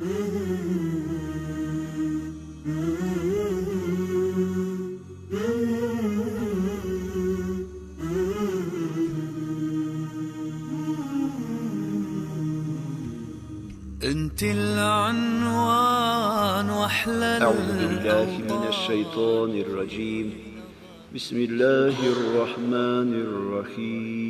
انت العنوان واحلى أعوذ بالله من الشيطان الرجيم. بسم الله الرحمن الرحيم.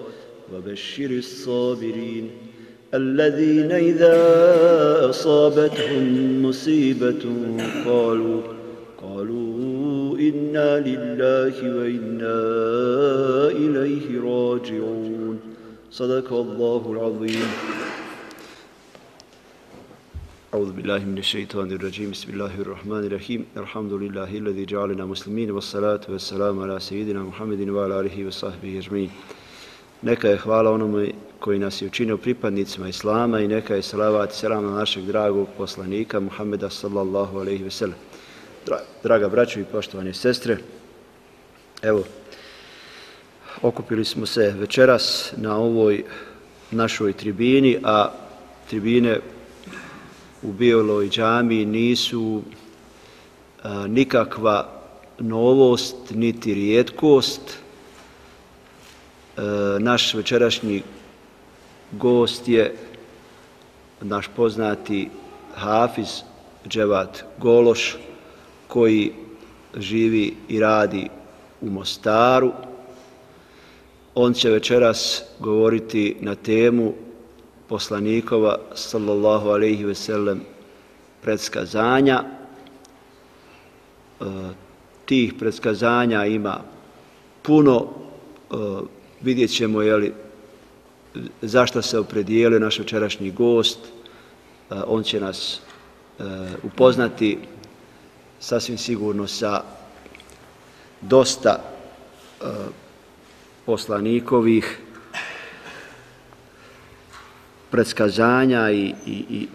وبشر الصابرين الذين إذا أصابتهم مصيبة قالوا قالوا إنا لله وإنا إليه راجعون. صدق الله العظيم. أعوذ بالله من الشيطان الرجيم. بسم الله الرحمن الرحيم. الحمد لله الذي جعلنا مسلمين والصلاة والسلام على سيدنا محمد وعلى آله وصحبه أجمعين. Neka je hvala onome koji nas je učinio pripadnicima Islama i neka je salavat i selam na našeg dragog poslanika Muhammeda sallallahu alaihi ve sellem. Draga braćo i poštovane sestre, evo, okupili smo se večeras na ovoj našoj tribini, a tribine u Bioloj džami nisu a, nikakva novost, niti rijetkost. E, naš večerašnji gost je naš poznati Hafiz Dževat Gološ, koji živi i radi u Mostaru. On će večeras govoriti na temu poslanikova sallallahu alaihi ve sellem predskazanja. E, tih predskazanja ima puno, e, vidjet ćemo jeli, zašto se opredijelio naš večerašnji gost. E, on će nas e, upoznati sasvim sigurno sa dosta e, poslanikovih predskazanja i, i, i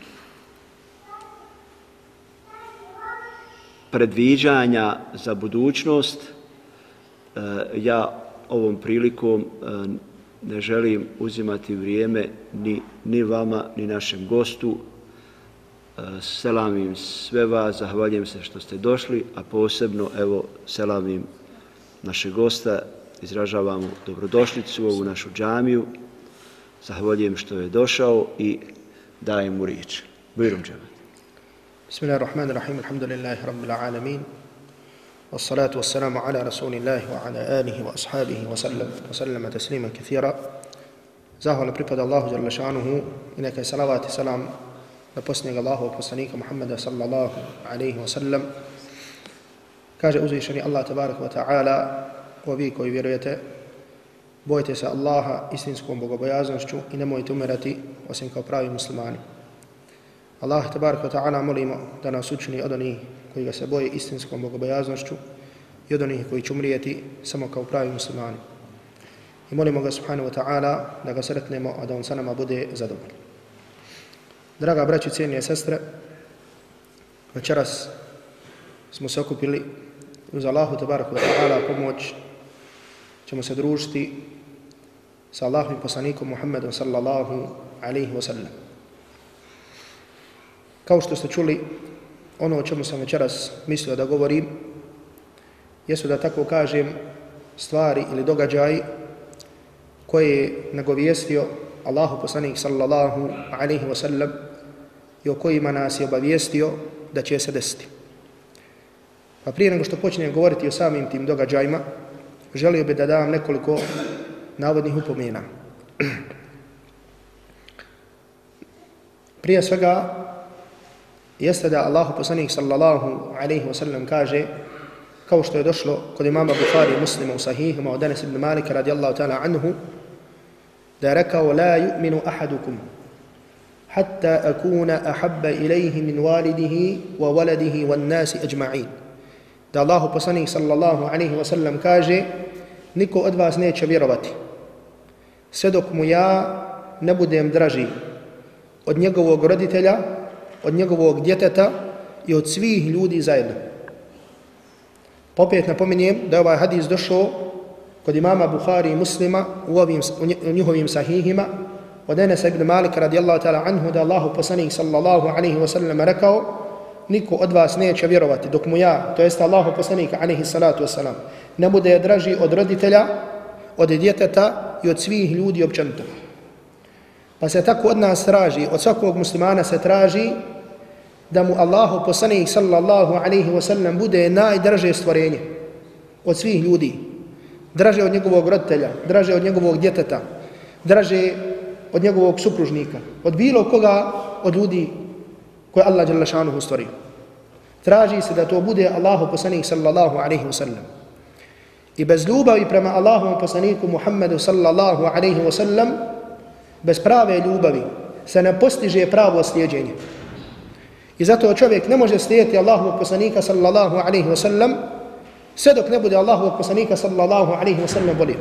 predviđanja za budućnost. Ja ovom prilikom e, ne želim uzimati vrijeme ni, ni vama, ni našem gostu, e, selamim sve vas, zahvaljujem se što ste došli, a posebno, evo, selamim naše gosta, izražavamo dobrodošlicu u ovu našu džamiju, zahvaljujem što je došao i dajem mu riječ. Bujrum džamat. Bismillahirrahmanirrahim, alhamdulillahi rabbil alamin, والصلاة والسلام على رسول الله وعلى آله وأصحابه وسلم وسلم تسليما كثيرا زاهو لبريباد الله جل شانه إنك صلوات سلام na posljednjeg Allahovog poslanika Muhammeda sallallahu alaihi wa sallam. Kaže uzvišeni Allah tabarak wa ta'ala, o vi koji vjerujete, bojte se Allaha istinskom bogobojaznošću i nemojte umirati osim kao pravi muslimani. Allah te wa ta'ala molimo da nas učini od onih koji ga se boje istinskom bogobojaznošću i od onih koji će umrijeti samo kao pravi muslimani. I molimo ga subhanahu wa ta'ala da ga sretnemo, a da on sa nama bude zadovoljno. Draga braći, cijenije sestre, večeras smo se okupili uz Allahu tabaraka wa ta'ala pomoć ćemo se družiti sa Allahom poslanikom Muhammedom sallallahu alaihi wa sallam. Kao što ste čuli, ono o čemu sam večeras mislio da govorim, jesu da tako kažem stvari ili događaji koje je nagovijestio Allahu poslanik sallallahu alaihi wasallam i o kojima nas je obavijestio da će se desiti. Pa prije nego što počnem govoriti o samim tim događajima, želio bih da dam nekoliko navodnih upomena. Prije svega, jeste da Allahu poslanik sallallahu alaihi wa sallam kaže, kao što je došlo kod imama Bukhari muslima u sahihima od Anas ibn Malika radijallahu ta'ala anhu, da je rekao la yu'minu ahadukum hatta akuna ahabba ilayhi min walidihi wa waladihi wa nasi ajma'in. Da Allahu poslanik sallallahu alaihi wa sallam kaže niko od vas neće vjerovati sve dok mu ja ne budem draži od njegovog roditelja od njegovog djeteta i od svih ljudi zajedno popet napominjem da je ovaj hadis došao kod imama Bukhari i muslima u, ovim, u njihovim sahihima od Enesa ibn Malik radijallahu ta'ala anhu da Allahu poslanik sallallahu alaihi wa sallam rekao niko od vas neće vjerovati dok mu ja, to jest Allahu poslanik alaihi salatu wa sallam, ne bude draži od roditelja, od djeteta i od svih ljudi općenito. Pa se tako od nas traži, od svakog muslimana se traži da mu Allahu poslanik sallallahu alaihi wa sallam bude najdraže stvorenje od svih ljudi. Draže od njegovog roditelja, draže od njegovog djeteta, draže od njegovog supružnika, od bilo koga od ljudi koje Allah dželle stvorio. Traži se da to bude Allahu poslanik sallallahu alaihi wa sallam. I bez ljubavi prema Allahu poslaniku Muhammedu sallallahu alaihi wa sallam, bez prave ljubavi se ne postiže pravo slijedjenje. I zato čovjek ne može slijediti Allahu poslanika sallallahu alaihi wa sallam sve dok ne bude Allahu poslanika sallallahu alaihi wa sallam volio.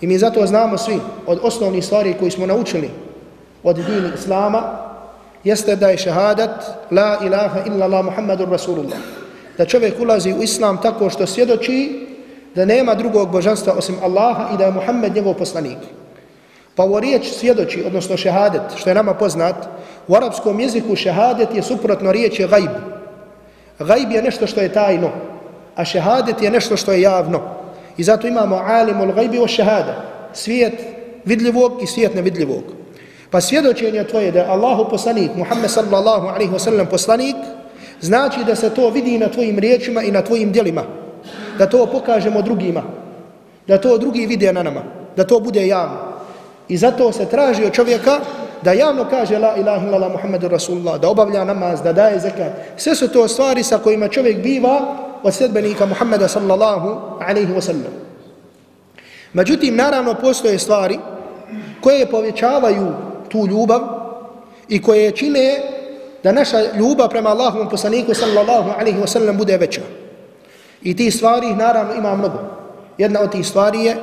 I mi zato znamo svi od osnovnih stvari koji smo naučili od dini Islama jeste da je šehadat la ilaha illa la Muhammadur Rasulullah. Da čovjek ulazi u Islam tako što svjedoči da nema drugog božanstva osim Allaha i da je Muhammed njegov poslanik. Pa ovo riječ svjedoči, odnosno šehadet, što je nama poznat, u arapskom jeziku šehadet je suprotno riječ je gajb. Gajb je nešto što je tajno, a šehadet je nešto što je javno. I zato imamo alimul gajbi o šehada. Svijet vidljivog i svijet nevidljivog. Pa svjedočenje tvoje da je Allahu poslanik, Muhammed sallallahu alaihi wasallam poslanik, znači da se to vidi na tvojim riječima i na tvojim djelima. Da to pokažemo drugima. Da to drugi vide na nama. Da to bude javno. I zato se traži od čovjeka da javno kaže la ilaha illallah Muhammedu Rasulullah, da obavlja namaz, da daje zekat. Sve su to stvari sa kojima čovjek biva od sedbenika Muhammeda sallallahu alaihi wasallam. Međutim, naravno, postoje stvari koje povećavaju tu ljubav i koje čine da naša ljubav prema Allahovom poslaniku sallallahu alaihi wasallam bude veća. I ti stvari, naravno, ima mnogo. Jedna od tih stvari je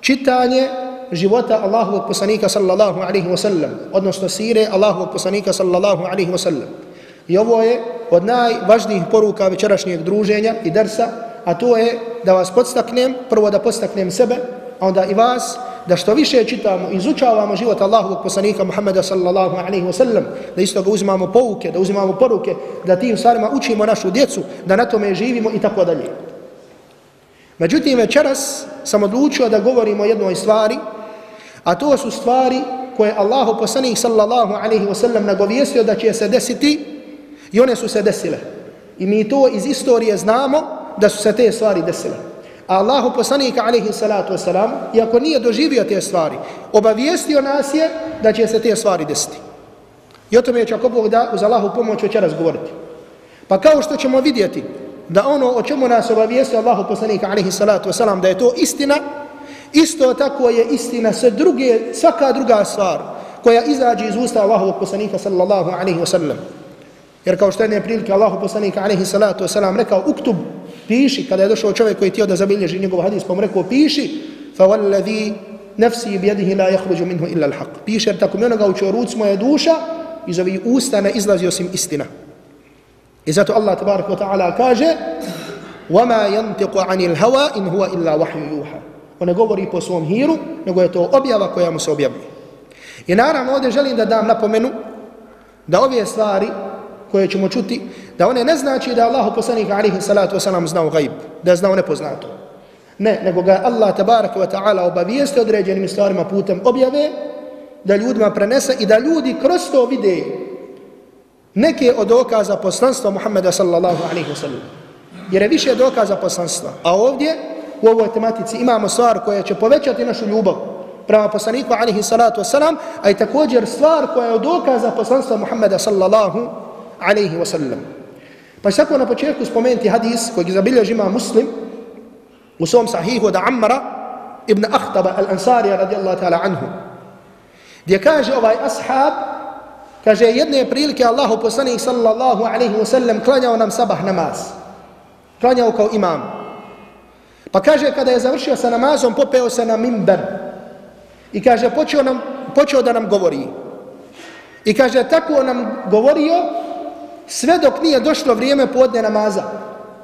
čitanje života Allahovog poslanika sallallahu alaihi wasallam, odnosno sire Allahovog poslanika sallallahu alaihi wasallam. I ovo je od najvažnijih poruka večerašnjeg druženja i dersa, a to je da vas podstaknem, prvo da podstaknem sebe, a onda i vas, da što više čitamo, izučavamo život Allahovog poslanika Muhammeda sallallahu alaihi wasallam, da isto ga uzimamo pouke, da uzimamo poruke, da tim stvarima učimo našu djecu, da na tome živimo i tako dalje. Međutim, večeras sam odlučio da govorimo o jednoj stvari, a to su stvari koje Allahu poslanik sallallahu alaihi wasallam nagovijestio da će se desiti I one su se desile. I mi to iz istorije znamo da su se te stvari desile. A Allahu poslanika alaihi salatu wasalam, iako nije doživio te stvari, obavijestio nas je da će se te stvari desiti. I o tome će ako Bog da uz Allahu pomoć večeras govoriti. Pa kao što ćemo vidjeti da ono o čemu nas obavijestio Allahu poslanika alaihi salatu wasalam, da je to istina, isto tako je istina sve druge, svaka druga stvar koja izađe iz usta Allahovog poslanika sallallahu alaihi wasallam. Jer kao što je prilike Allahu poslanika alaihi salatu wasalam rekao uktub, piši, kada je došao čovjek koji je tio da zabilježi njegov hadis, pa mu rekao piši, fa wallazi nafsi bjedihi la jahruđu minhu illa l'haq. Piši jer tako mi onoga u ruc moja duša, iz ovih usta ne izlazi osim istina. I zato Allah tabarak wa ta'ala kaže وَمَا يَنْتِقُ عَنِ الْهَوَا إِنْ هُوَ إِلَّا وَحْيُ يُوحَ On ne govori po svom hiru, nego je to objava koja mu se objavljuje. I naravno ovdje želim da dam napomenu da ove stvari koje ćemo čuti, da one ne znači da Allah poslanik alihi salatu wasalam znao gaib, da je znao nepoznato. Ne, nego ga Allah tabaraka wa ta'ala obavijeste određenim stvarima putem objave, da ljudima prenese i da ljudi kroz to vide neke od dokaza poslanstva Muhammeda sallallahu alaihi wa sallam. Jer je više dokaza poslanstva. A ovdje, u ovoj tematici, imamo stvar koja će povećati našu ljubav prema poslaniku alaihi salatu wasalam, a i također stvar koja je od dokaza poslanstva Muhammeda sallallahu alaihi wa sallam. Pa će tako na početku spomenuti hadis koji zabilježi ima muslim u svom sahihu da Ammara ibn Ahtaba al-Ansarija radijallahu ta'ala anhu, gdje kaže ovaj ashab, kaže jedne prilike Allahu poslanik sallallahu alaihi wa sallam klanjao nam sabah namaz. Klanjao kao imam. Pa kaže kada je završio sa namazom, popeo se na mimber. I kaže počeo, nam, počeo da nam govori. I kaže tako nam govorio sve dok nije došlo vrijeme podne namaza.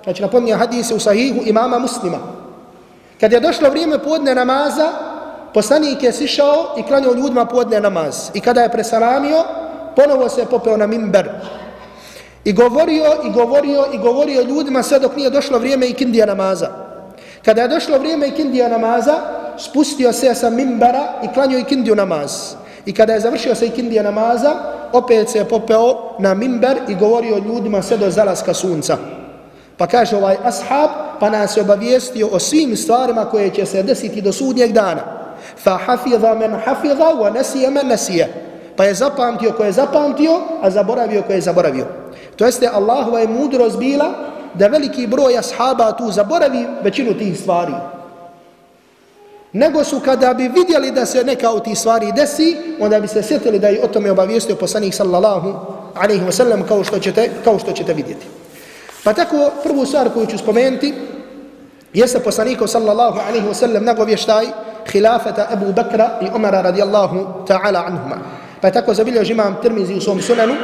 Znači napominje hadise u sahihu imama muslima. Kad je došlo vrijeme podne namaza, poslanik je sišao i klanio ljudima podne namaz. I kada je presalamio, ponovo se je popeo na mimber. I govorio, i govorio, i govorio ljudima sve dok nije došlo vrijeme ikindija namaza. Kada je došlo vrijeme ikindija namaza, spustio se sa mimbera i klanio ikindiju namaz. I kada je završio se ikindija namaza, opet se je popeo na mimber i govorio ljudima sve do zalaska sunca. Pa kaže ovaj ashab, pa nas je obavijestio o svim stvarima koje će se desiti do sudnjeg dana. Fa hafidha men hafidha wa nasije men nasije. Pa je zapamtio ko je zapamtio, a zaboravio ko je zaboravio. To jeste Allahova je mudrost bila da veliki broj ashaba tu zaboravi većinu tih stvari. Nego su kada bi vidjeli da se neka od tih stvari desi, onda bi se sjetili da je o tome obavijestio poslanik sallallahu alaihi wa sallam kao što ćete, kao što ćete vidjeti. Pa tako prvu stvar koju ću spomenuti jeste poslanikov sallallahu alaihi wa sallam nagovještaj hilafeta Ebu Bakra i Umara radijallahu ta'ala anhuma. Pa tako zabilježi imam Tirmizi u svom sunanu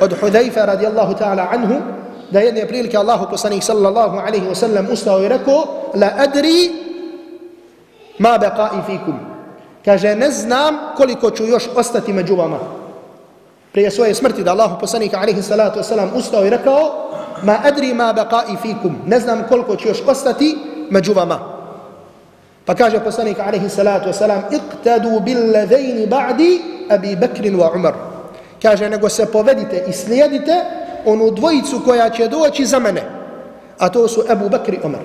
od Hudhaifa radijallahu ta'ala anhu da jedne prilike Allahu poslanik sallallahu alaihi wa sallam ustao i rekao la adri ma beqai fikum. Kaže ne znam koliko ću još ostati među vama. Prije svoje smrti da Allahu poslanik alaihi salatu wa sallam ustao i rekao ma adri ma baqa'i fikum ne znam koliko će još ostati među vama pa kaže poslanik alejhi salatu vesselam iqtadu bil ladaini ba'di abi bakr wa umar kaže nego se povedite i slijedite onu dvojicu koja će doći za mene a to su Abu Bakr i Umar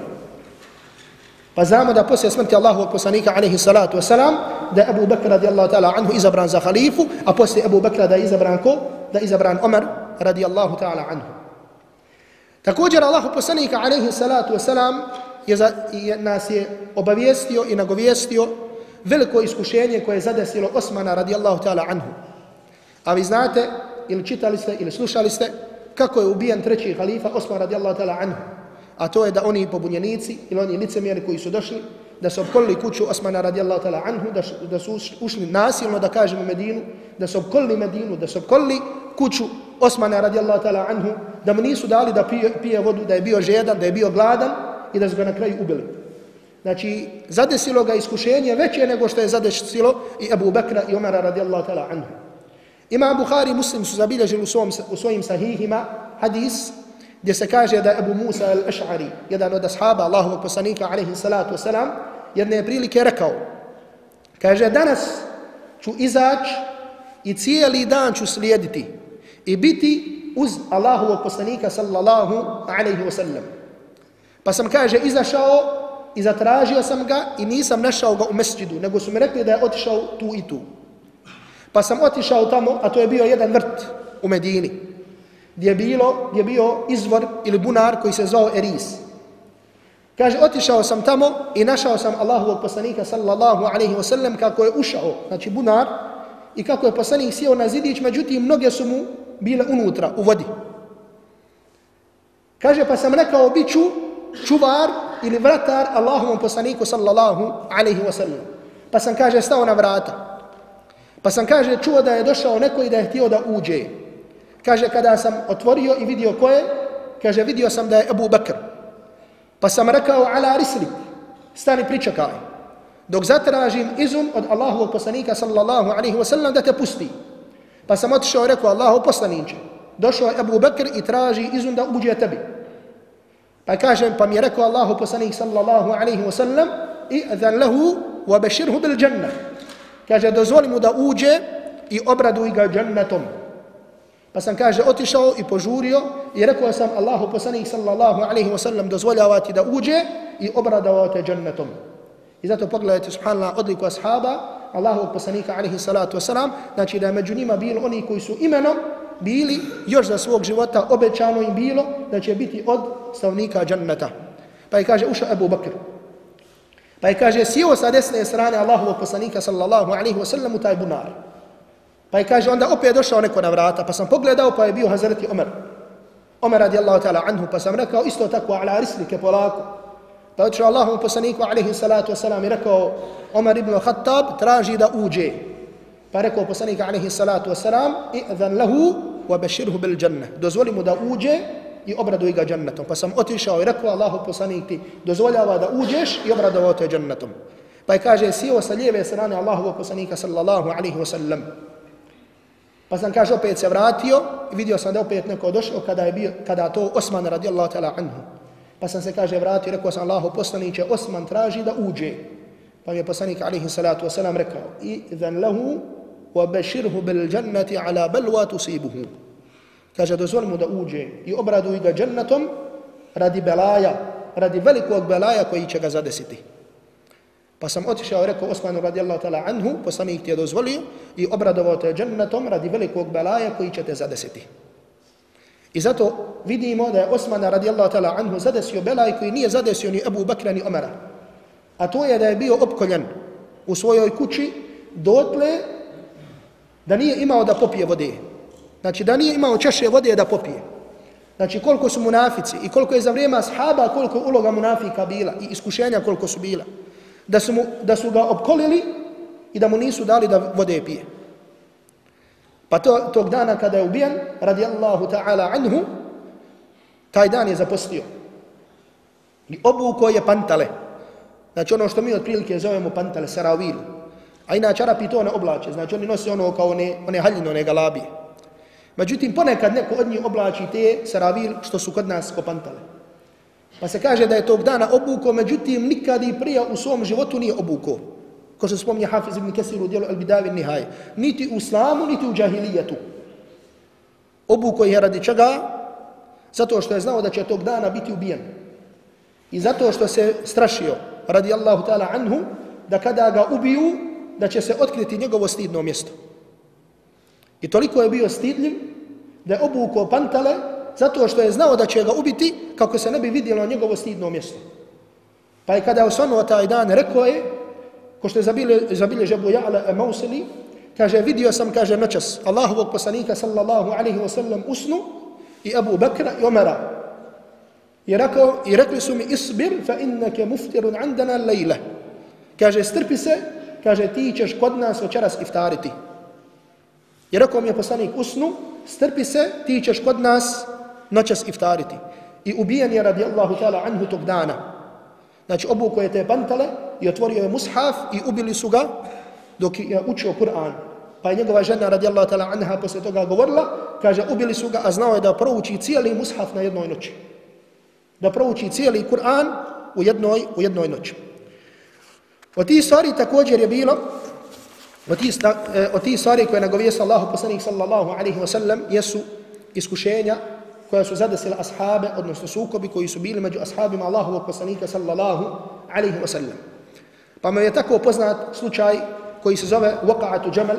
pa znamo da poslije smrti Allahovog poslanika alejhi salatu vesselam da Abu Bakr radijallahu ta'ala anhu izabran za halifu a poslije Abu Bakra da izabran ko da izabran Umar radijallahu ta'ala anhu Također Allah poslanika alaihi salatu wasalam je, za, je nas je obavijestio i nagovijestio veliko iskušenje koje je zadesilo Osmana radijallahu ta'ala anhu. A vi znate, ili čitali ste, ili slušali ste, kako je ubijen treći halifa Osman radijallahu ta'ala anhu. A to je da oni pobunjenici ili oni licemjeri koji su došli, da su obkolili kuću Osmana radijallahu ta'ala anhu, da, da su ušli nasilno, da kažemo Medinu, da su obkolili Medinu, da su obkolili kuću Osmana radijallahu ta'ala anhu, da mu nisu dali da pije, pije vodu, da je bio žedan, da je bio gladan i da su ga na kraju ubili. Znači, zadesilo ga iskušenje veće nego što je zadesilo i Abu Bakra i Umara radijallahu ta'ala anhu. Ima Bukhari muslim su zabilježili u, svom, u svojim sahihima hadis gdje se kaže da Abu Musa al-Ash'ari, jedan od ashaba Allahovog poslanika alaihi salatu wasalam, jedne prilike rekao, kaže danas ću izaći i cijeli dan ću slijediti i biti uz Allahovog poslanika sallallahu alaihi wasallam. sallam. Pa sam kaže izašao i zatražio sam ga i nisam našao ga u mesđidu, nego su mi rekli da je otišao tu i tu. Pa sam otišao tamo, a to je bio jedan vrt u Medini, gdje je, bilo, gdje je bio izvor ili bunar koji se zvao Eris. Kaže, otišao sam tamo i našao sam Allahovog poslanika sallallahu alaihi wa sallam kako je ušao, znači bunar, i kako je poslanik sjeo na zidić, međutim, mnoge su mu bile unutra, u vodi. Kaže, pa sam rekao, biću čuvar ili vratar Allahovom poslaniku sallallahu alaihi wa sallam. Pa sam, kaže, stao na vrata. Pa sam, kaže, čuo da je došao neko i da je htio da uđe. Kaže, kada sam otvorio i vidio ko je, kaže, vidio sam da je Abu Bakr. Pa sam rekao, ala risli, stani pričekaj. Dok zatražim izum od Allahovog poslanika sallallahu alaihi wa sallam da te pusti. Pa sam otišao i rekao, Allahov poslaniče, došao je Abu Bakr i traži izun da uđe tebi. Pa kažem, pa mi je rekao Allahu poslanik sallallahu alaihi wa sallam, i zan lehu wa beširhu bil džanna. Kaže, dozvoli mu da uđe i obraduj ga džannatom. Pa sam, kaže, otišao i požurio i rekao sam Allahu poslanik sallallahu alaihi wa sallam dozvoljavati da uđe i obradavate džannatom. I zato pogledajte, subhanallah, odliku ashaba, Allahovog poslanika alaihi salatu wasalam, znači da je među njima bilo oni koji su imenom bili još za svog života obećano im bilo da će biti od stavnika džanneta. Pa je kaže ušao Ebu Bakr. Pa je kaže, sjeo sa desne strane Allahovog poslanika sallallahu alaihi wa sallam u taj bunar. Pa je kaže, onda opet došao neko na vrata, pa sam pogledao, pa je bio Hazreti Omer. Omer radijallahu ta'ala anhu, pa sam rekao, isto tako, ala rislike polako. Pa je odšao poslaniku alaihi salatu wasalam i rekao, Omer ibn Khattab traži da uđe. Pa rekao poslanik alaihi salatu wa sallam, i'zan lahu wa beširhu bil džanne. Dozvoli mu da uđe i obraduj ga džennetom. Pa sam otišao i rekao Allahu poslanik ti dozvoljava da uđeš i obradovao te džennetom. Pa je kaže sio sa lijeve strane Allahu poslanika sallallahu alaihi wa sallam. Pa sam kaže opet se vratio i vidio sam da opet neko došao kada je bio kada to Osman radijallahu ta'ala anhu. Pa sam se kaže vratio i rekao sam Allahu poslaniće Osman traži da uđe. Pa mi je poslanik alaihi salatu wa sallam rekao i idhan lahu bil džannati ala balwa tusibuhu. Kaže, dozvoli mu da uđe i obraduj ga džennetom radi belaja, radi velikog belaja koji će ga zadesiti. Pa sam otišao i rekao Osmanu radijallahu ta'ala anhu, poslanik ti je dozvolio i obradovao te džennetom radi velikog belaja koji će te zadesiti. I zato vidimo da je Osmana radijallahu ta'ala anhu zadesio belaj koji nije zadesio ni Abu Bakra ni Omara. A to je da je bio opkoljen u svojoj kući dotle da nije imao da popije vode. Znači da nije imao čaše vode da popije. Znači koliko su munafici i koliko je za vrijeme ashaba, koliko je uloga munafika bila i iskušenja koliko su bila. Da su, mu, da su ga opkolili i da mu nisu dali da vode pije. Pa to, tog dana kada je ubijen, radijallahu ta'ala anhu, taj dan je zapostio. I obuko je pantale. Znači ono što mi otprilike zovemo pantale, saravilu. A inače Arapi to ne oblače. Znači oni nose ono kao one, one haljine, one galabije. Međutim, ponekad neko od njih oblači te saravil što su kod nas kopantale. Pa se kaže da je tog dana obuko, međutim, nikad i prije u svom životu nije obuko. Ko se spomnje Hafiz ibn Kesir u dijelu Al-Bidavi Nihaj. Niti u islamu, niti u džahilijetu. Obuko je radi čega? Zato što je znao da će tog dana biti ubijen. I zato što se strašio, radi Allahu ta'ala anhu, da kada ga ubiju, da će se otkriti njegovo stidno mjesto. I toliko je bio stidljiv da je obukao pantale zato što je znao da će ga ubiti kako se ne bi vidjelo njegovo stidno mjesto. Pa je kada je osvanuo taj dan, rekao je, ko što je zabilje zabile žebu Ja'la Mausili, kaže, vidio sam, kaže, noćas Allahovog poslanika sallallahu alaihi wa sallam usnu i Abu Bakra i Omara. I, rekao, I rekli su mi, isbir fa innake muftirun andana lejle. Kaže, strpi se, kaže, ti ćeš kod nas večeras iftariti. I rekao mi je poslanik usnu, strpi se, ti ćeš kod nas noćas iftariti. I ubijen je radijallahu ta'ala anhu tog dana. Znači obuko je te pantale i otvorio je mushaf i ubili su ga dok je učio Kur'an. Pa je njegova žena radijallahu ta'ala anha posle toga govorila, kaže ubili su ga, a znao je da prouči cijeli mushaf na jednoj noći. Da prouči cijeli Kur'an u jednoj, u jednoj noći. Od tih stvari također je bilo Od tih, e, od tih stvari koje nagovijesa Allahu poslanik sallallahu alaihi wa sallam jesu iskušenja koja su zadesila ashabe, odnosno sukobi koji su bili među ashabima Allahu poslanika sallallahu alaihi wa sallam. Pa me je tako poznat slučaj koji se zove Waqa'atu Jamal,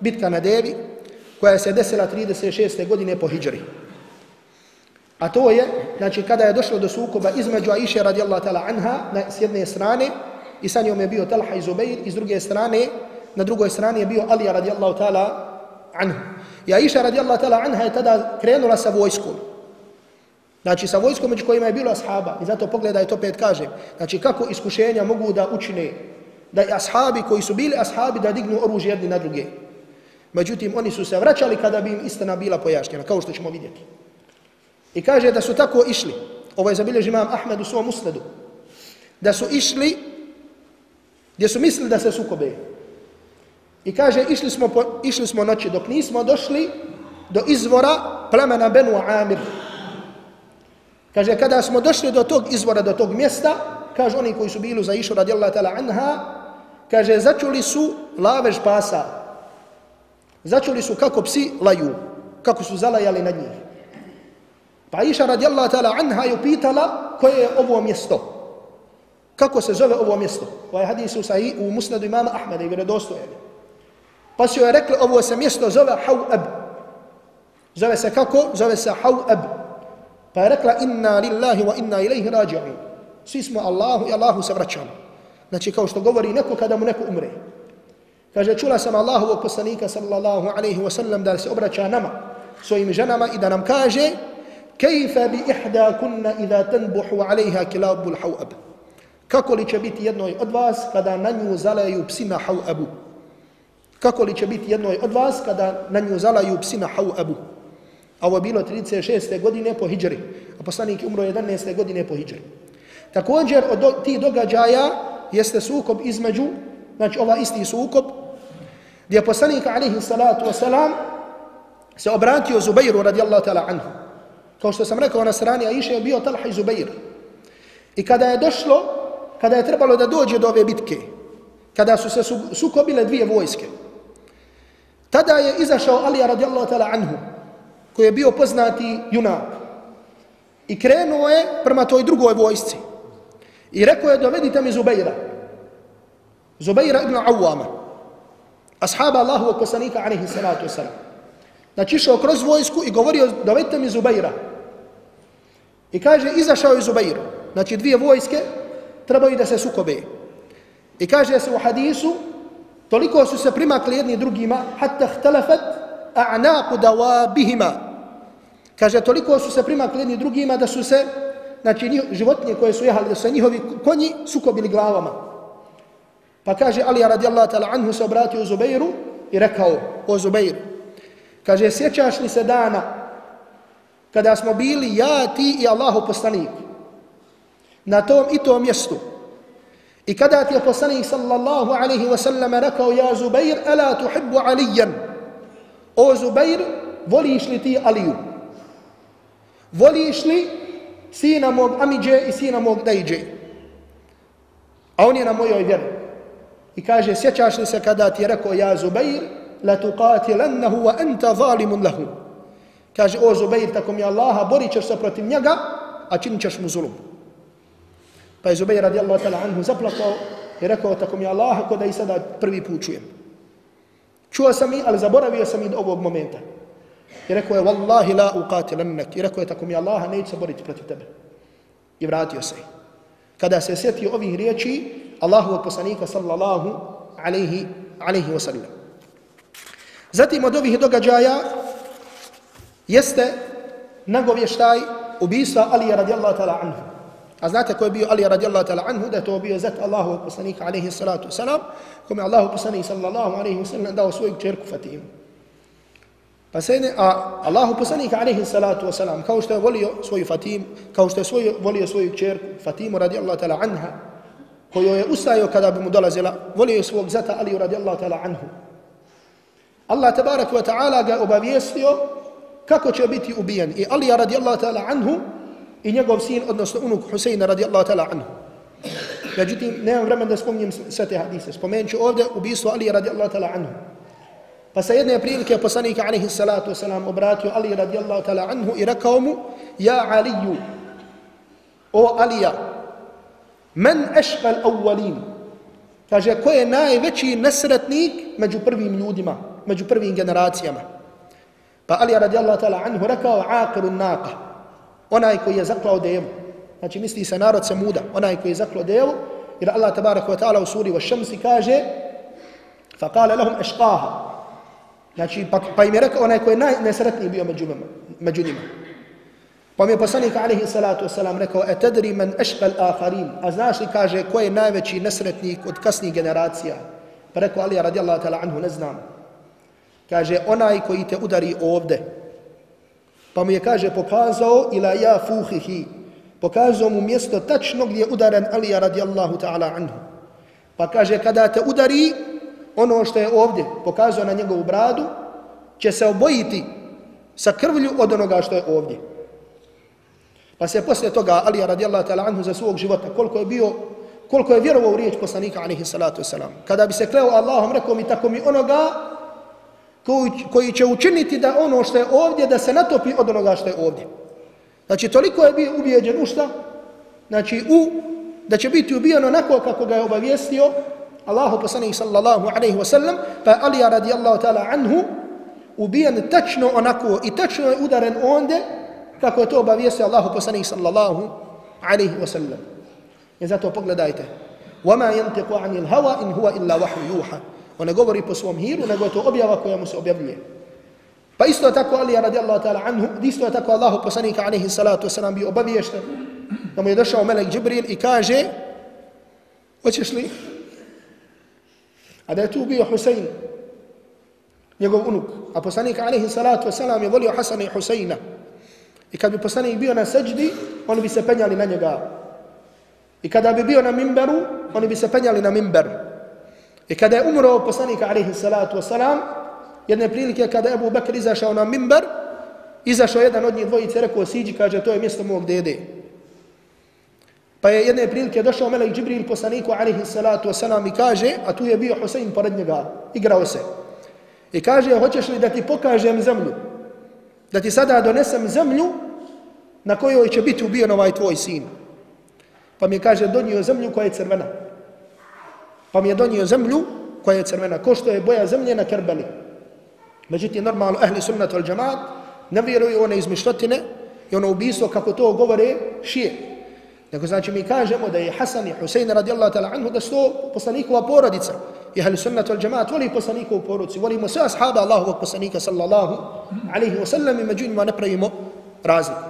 bitka na Devi, koja se desila 36. godine po Hidžri. A to je, znači, kada je došlo do sukoba između Aisha radijallahu ta'ala anha na, s jedne strane i sa njom je bio Talha i Zubair, i s druge strane na drugoj strani je bio Alija radijallahu ta'ala anhu. I Aisha radijallahu ta'ala anha je tada krenula sa vojskom. Znači sa vojskom među kojima je bilo ashaba. I zato pogledaj to pet kažem. Znači kako iskušenja mogu da učine da i ashabi koji su bili ashabi da dignu oružje jedni na druge. Međutim, oni su se vraćali kada bi im istina bila pojašnjena, kao što ćemo vidjeti. I kaže da su tako išli. Ovo je zabilježi imam Ahmed u svom usledu. Da su išli gdje su mislili da se sukobe. I kaže, išli smo, po, išli smo noći dok nismo došli do izvora plemena Benu Amir. Kaže, kada smo došli do tog izvora, do tog mjesta, kaže oni koji su bili za išu radijallahu ta'ala anha, kaže, začuli su lavež pasa. Začuli su kako psi laju, kako su zalajali nad njih. Pa iša radijallahu ta'ala anha je pitala koje je ovo mjesto. Kako se zove ovo mjesto? Ovaj hadis u, sahih, u musnadu imama Ahmeda i vjerodostojeni. Pa su joj rekli, ovo se mjesto zove Hawab. Zove se kako? Zove se Hawab. Pa je rekla, inna lillahi wa inna ilaihi rađa'u. Svi smo Allahu i Allahu se vraćamo. Znači kao što govori neko kada mu neko umre. Kaže, čula sam Allahovog poslanika sallallahu alaihi wa sallam da se obraća nama, svojim ženama i da nam kaže bi ihda kunna idha tanbuhu alaiha kilabul hawab. Kako li će biti jednoj od vas kada na nju zalaju psima hawabu? Kako li će biti jednoj od vas kada na nju zalaju psima hawabu? A ovo je bilo 36. godine po hijđari, a poslanik umro 11. godine po hijđari. Također od tih događaja jeste sukob između, znači ova isti sukob, gdje je poslanik alaihi salatu wasalam se obratio Zubairu radijallahu ta'ala anhu. Kao što sam rekao na strani Aisha je bio Talha i Zubair. I kada je došlo, kada je trebalo da dođe do ove bitke, kada su se sukobile dvije vojske, tada je izašao Alija radijallahu ta'ala anhu, koji je bio poznati junak. I krenuo je prema toj drugoj vojsci. I rekao je, dovedite mi Zubeira. Zubeira ibn Awama. Ashaba Allahu wa kosanika, alaihi salatu wasalam. Znači išao kroz vojsku i govorio, dovedite mi Zubeira. I kaže, izašao je Zubair. Znači dvije vojske trebaju da se sukobe. I kaže se u hadisu, toliko su se primakli jedni drugima, hatta htelefet a'naku dawabihima. Kaže, toliko su se primakli jedni drugima da su se, znači životinje koje su jehali, da su se njihovi konji sukobili glavama. Pa kaže, Ali radijallahu ta'ala anhu se obratio Zubeiru i rekao, o Zubeiru, kaže, sjećaš li se dana kada smo bili ja, ti i Allahu poslanik na tom i tom mjestu. I kada ti je poslanik sallallahu alaihi wa sallam rekao, ja Zubeir, ala tuhibbu alijan, o Zubeir, voliš li ti Aliju? Voliš li sina mog Amidže i sina mog Dajđe? A on je na mojoj vjeri. I kaže, sjećaš li se kada ti je rekao, ja Zubeir, la tuqatilannahu wa anta zalimun lahu. Kaže, o Zubeir, tako mi Allaha, borit ćeš se protiv njega, a činit ćeš mu zulum. Pa je radi radijallahu ta'la anhu zaplakao i rekao, tako mi Allah ako da i sada prvi put čujem. Čuo sam i, ali zaboravio sam i do ovog momenta. I rekao je, wallahi la uqatilannak. I rekao je, tako mi Allaha, neće se boriti protiv tebe. I vratio se. Kada se sjetio ovih riječi, Allahu poslanika sallallahu alaihi, alaihi wa sallam. Zatim od ovih događaja jeste nagovještaj ubijstva Alija radijallahu ta'ala anhu. A znate ko je bio Ali radijallahu ta'ala anhu, da je to bio zet Allahu poslanika alaihi salatu wasalam, kome Allahu poslanik sallallahu alaihi wasallam dao svoju čerku Fatimu. Pa se ne, a Allahu poslanik alaihi salatu wasalam, kao što je volio svoju Fatimu, kao što je svoju, volio svoju čerku Fatimu radijallahu ta'ala anha, koju je ustajio kada bi mu dolazila, volio svog zata Aliju radijallahu ta'ala anhu. Allah tabarak wa ta'ala ga obavijestio kako će biti ubijen. I Alija radijallahu ta'ala anhu i njegov sin, odnosno unuk Huseina radijallahu ta'ala anhu. Međutim, nemam vremen da spominjem sve te hadise. Spomenut ću ovdje ubijstvo Alija radijallahu ta'ala anhu. Pa sa jedne prilike poslanika alaihi salatu wasalam obratio Ali radijallahu ta'ala anhu i rekao mu Ja Aliju, o Alija, men ešqal awwalin, kaže ko je najveći nesretnik među prvim ljudima, među prvim generacijama. Pa Ali radijallahu ta'ala anhu rekao aqiru naqa, onaj koji je zaklao devu. Znači misli se narod se muda, onaj koji je zaklao devu, jer Allah tabaraka wa ta'ala u suri wa šamsi kaže fa kale lahum ešqaha. Znači pa, pa im je rekao onaj koji je najnesretniji bio među, među njima. Pa mi je poslanik alaihi salatu wasalam rekao e tedri men eškal akharin. A znaš li kaže ko je najveći nesretnik od kasnih generacija? Pa rekao Ali radijallahu ta'ala anhu ne znam. Kaže, onaj koji te udari ovde. Pa mu je, kaže, pokazao ila ja fuhihi. Pokazao mu mjesto tačno gdje je udaren Alija radijallahu ta'ala anhu. Pa kaže, kada te udari, ono što je ovdje, pokazao na njegovu bradu, će se obojiti sa krvlju od onoga što je ovdje. Pa se posle toga Alija radijallahu ta'ala anhu za svog života, koliko je bio, koliko je vjerovao u riječ poslanika, alaihi salatu wasalam. Kada bi se kleo Allahom, rekao mi tako mi onoga, koji, koji će učiniti da ono što je ovdje, da se natopi od onoga što je ovdje. Znači, toliko je bio ubijeđen u šta? Znači, u, da će biti ubijen onako kako ga je obavijestio Allahu poslanih sallallahu alaihi wa sallam, pa Alija radijallahu ta'ala anhu ubijen tačno onako i tačno je udaren onde kako je to obavijestio Allahu poslanih sallallahu alaihi wa sallam. I zato pogledajte, وَمَا يَنْتِقُ عَنِ الْهَوَا إِنْ هُوَ إِلَّا وَحْيُ يُوحَ On ne govori po svom hiru, nego je to objava koja mu se objavljuje. Pa isto je tako Ali radijallahu ta'ala anhu, isto je tako Allahu poslanika alaihi salatu wasalam bio obaviješten da mu je došao Melek Džibril i kaže hoćeš li? A da je tu bio Husein, njegov unuk. A poslanik alaihi salatu wasalam je volio Hasana i Huseina. I kad bi poslanik bio na seđdi, oni bi se penjali na njega. I kada bi bio na mimberu, oni bi se penjali na mimber. I kada je umro poslanik alaihi salatu wasalam, jedne prilike kada je Abu Bakr izašao na mimbar, izašao jedan od njih dvojice, rekao siđi, kaže, to je mjesto mog dede. Pa je jedne prilike došao Melek Džibril poslaniku alaihi salatu wasalam i kaže, a tu je bio Husein pored njega, igrao se. I kaže, hoćeš li da ti pokažem zemlju? Da ti sada donesem zemlju na kojoj će biti ubijen ovaj tvoj sin. Pa mi kaže, donio zemlju koja je crvena. Pa mi je donio zemlju koja je crvena, ko što je boja zemlje na Kerbeli. Međutim, normalno, ahli sunnat al džamaat ne vjeruju one izmišljotine i ono ubistvo kako to govore šije. Nego znači mi kažemo da je Hasan i Husein radijallahu ta'ala anhu da sto poslanikova porodica. I ahli sunnat al džamaat voli poslanikovu porodici, volimo sve ashaba Allahovog poslanika sallallahu alaihi wa sallam i među njima ne pravimo razliku.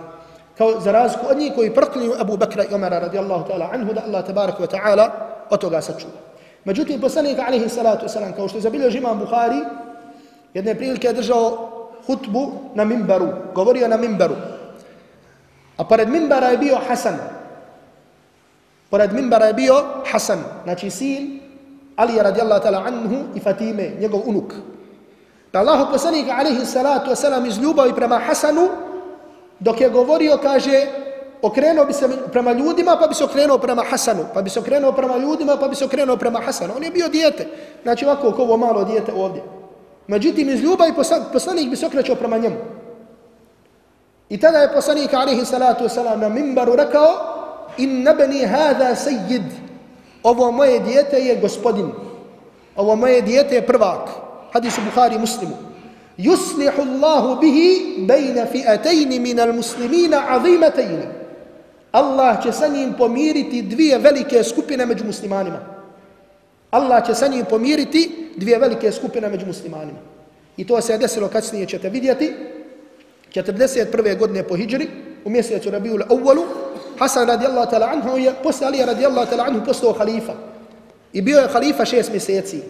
Kao za razliku od njih koji proklinu Abu Bakra i Omara radijallahu ta'ala anhu da Allah tabaraka wa ta'ala od toga sačuva. Međutim, poslanik alaihi salatu wasalam, kao što je zabilježi imam Buhari, jedne prilike je držao hutbu na mimbaru, govorio na mimbaru. A pored mimbara je bio Hasan. Pored mimbara je bio Hasan, znači sin Ali radijallahu ta'ala anhu i Fatime, njegov unuk. Pa Allah poslanik alaihi salatu wasalam iz ljubavi prema Hasanu, dok je govorio, kaže, okrenuo bi se prema ljudima, pa bi se okrenuo prema Hasanu, pa bi se okrenuo prema ljudima, pa bi se okrenuo prema Hasanu. On je bio dijete, znači ovako kao ovo malo dijete ovdje. Međutim, iz ljubavi poslanik bi se okrećao prema njemu. I tada je poslanik, alaihi salatu wasalam, na mimbaru rekao, in nebeni hada sejid, ovo moje dijete je gospodin, ovo moje dijete je prvak. Hadis u Bukhari muslimu. Yuslihu Allahu bihi bejna fi'atejni minal muslimina azimatejni. Allah će sa njim pomiriti dvije velike skupine među muslimanima. Allah će sa njim pomiriti dvije velike skupine među muslimanima. I to se je desilo kasnije ćete vidjeti. 41. godine po hijđri, u mjesecu Rabiul Awwalu, Hasan radijallahu ta'ala anhu je posle Ali radijallahu ta'ala anhu postao halifa. I bio je halifa šest mjeseci.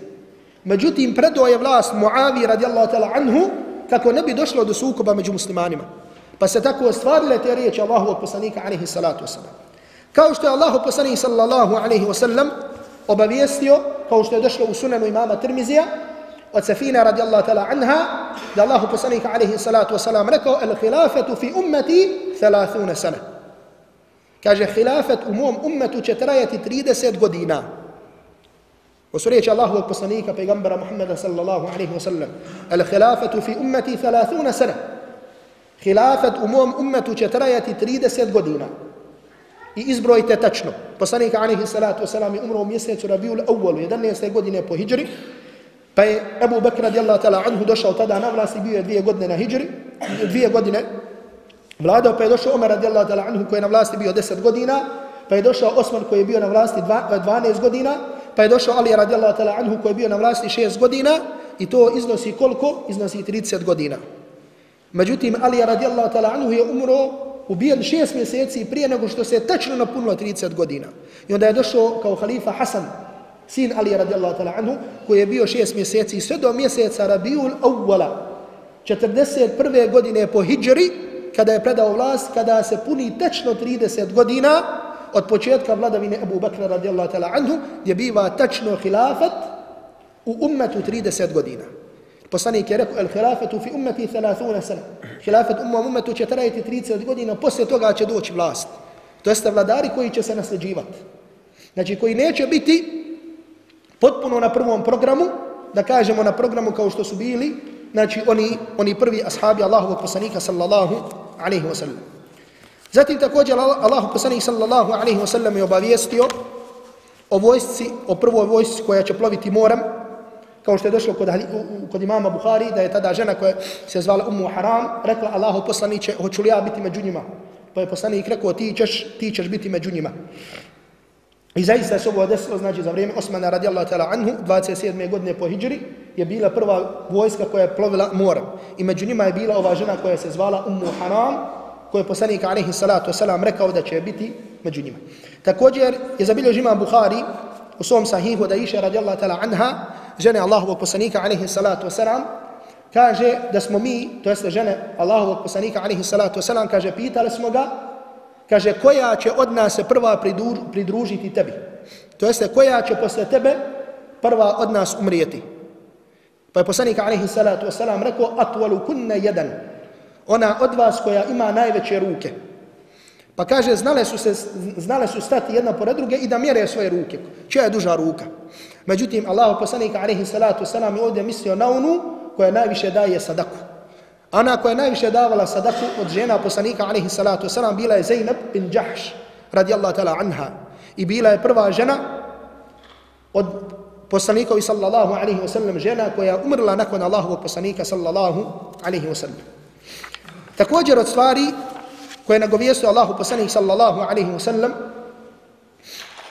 Međutim, predao je vlast Muavi radijallahu ta'ala anhu kako ne bi došlo do sukoba među muslimanima. Pa se tako ostvarile te riječi Allahovog poslanika alaihi salatu wasalam. Kao što je Allahov poslanik sallallahu alaihi wasallam obavijestio, kao što je došlo u sunanu imama Tirmizija, od Safina radijallahu ta'ala anha, da Allahov poslanik alaihi salatu wasalam rekao, el khilafetu fi ummeti 30 sana. Kaže, khilafet u mom ummetu će trajati 30 godina. Ovo su riječi Allahovog poslanika, pejgambera Muhammeda sallallahu alaihi wasallam. El khilafetu fi ummeti 30 sana. Hilafet u mom ummetu će trajati 30 godina. I izbrojite tačno. Poslanik alihi salatu wasalam je umro u mjesecu Rabiul Awwalu, 11. godine po Hidžri. Pa je Abu Bakr radijallahu ta'ala anhu došao tada na vlast i bio je dvije godine na Hidžri. Dvije godine vladao, pa je došao Omer radijallahu ta'ala anhu koji je na vlasti bio 10 godina. Pa je došao Osman koji je bio na vlasti 12 godina. Pa je došao Ali radijallahu ta'ala anhu koji je bio na vlasti 6 godina. I to iznosi koliko? Iznosi 30 godina. Međutim, Ali radijallahu ta'ala anhu je umro ubijen šest mjeseci prije nego što se je tačno napunilo 30 godina. I onda je došao kao halifa Hasan, sin Ali radijallahu ta'ala anhu, koji je bio šest mjeseci sve do mjeseca Rabiul Awwala, 41. godine po hijri, kada je predao vlast, kada se puni tečno 30 godina od početka vladavine Abu Bakra radijallahu ta'ala anhu, gdje biva tečno hilafat u ummetu 30 godina. Poslanik je rekao, el hilafetu fi ummeti 30 sana. Hilafet umma ummetu će trajati 30 godina, poslije toga će doći vlast. To jeste vladari koji će se nasljeđivati. Znači, koji neće biti potpuno na prvom programu, da kažemo na programu kao što su bili, znači oni, oni prvi ashabi Allahovog poslanika sallallahu alaihi wa sallam. Zatim također Allahov poslanik sallallahu alaihi wa sallam je obavijestio o vojsci, o prvoj vojsci koja će ploviti moram, kao što je došlo kod, kod imama Buhari, da je tada žena koja se zvala Ummu Haram, rekla Allahu poslaniće, hoću li ja biti među njima? Pa je poslanik rekao, ti ćeš, ti ćeš biti među njima. I zaista se ovo desilo, znači za vrijeme Osmana radijallahu ta'ala anhu, 27. godine po hijđri, je bila prva vojska koja je plovila morem. I među njima je bila ova žena koja se zvala Ummu Haram, koja je poslanik alaihi salatu wasalam rekao da će biti među njima. Također je zabilio žima Bukhari u svom sahihu da iše radijallahu ta'ala anha, žene Allahovog poslanika alaihi salatu wasalam, kaže da smo mi, to jeste žene Allahovog poslanika alaihi salatu wasalam, kaže pitali smo ga kaže koja će od nas se prva pridružiti tebi. To jeste koja će posle tebe prva od nas umrijeti. Pa je poslanik alaihi salatu wasalam rekao atvalu kunne jedan. Ona od vas koja ima najveće ruke. Pa kaže znale su, se, znale su stati jedna pored druge i da mjere svoje ruke. Čija je duža ruka? Međutim, Allah poslanika alaihi salatu wasalam je ovdje mislio na onu koja najviše daje sadaku. Ona koja je najviše davala sadaku od žena poslanika alaihi salatu wasalam bila je Zainab bin Jahš radijallahu ta'ala anha. I bila je prva žena od poslanikovi sallallahu alaihi wasallam žena koja je umrla nakon Allahovog poslanika sallallahu alaihi wasallam. Također od stvari koje nagovijestuje Allahu poslanik sallallahu alaihi wasallam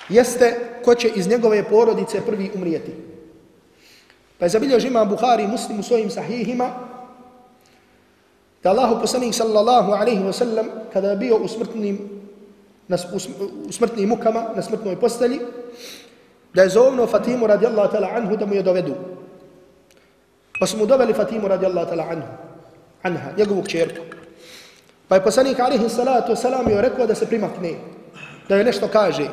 jeste ko će iz njegove porodice prvi umrijeti. Pa je zabilježi ima Bukhari muslim u svojim sahihima da Allahu poslanik sallallahu alaihi wa sallam kada je bio u smrtnim, na, u smrtnim mukama, na smrtnoj postelji, da je zovno Fatimu radijallahu ta'la anhu da mu je dovedu. Pa su mu doveli Fatimu radijallahu ta'la anhu, anha, njegovu kćerku. Pa je poslanik alaihi salatu salam joj rekao da se primakne, da joj nešto kaže.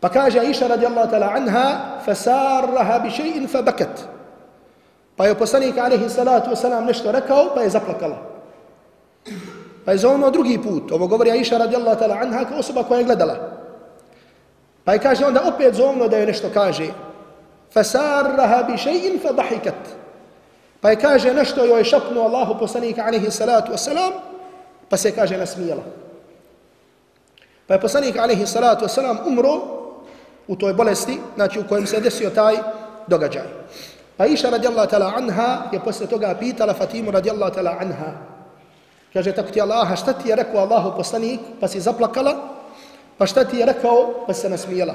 Pa kaže Aisha radijallahu ta'la anha, fasarraha bi še'in fa bakat. Pa je poslanik alaihi salatu wasalam nešto rekao, pa je zaplakala. Pa je zovno drugi put. Ovo govori Aisha radijallahu ta'ala anha kao osoba koja je gledala. Pa je kaže onda opet zovno da je nešto kaže. Fasarraha bi še'in fa dahikat. Pa je kaže nešto joj šapnuo Allahu poslanika alaihi salatu wasalam, pa se kaže nasmijela. Pa je poslanik alaihi salatu wasalam umro u toj bolesti, znači u kojem se desio taj događaj. Pa Iša radijallahu ta'la anha je posle toga pitala Fatimu radijallahu ta'la anha. Kaže, tako ti Allah, šta ti je rekao Allahu poslanik, pa si zaplakala, pa šta ti je rekao, pa se nasmijela.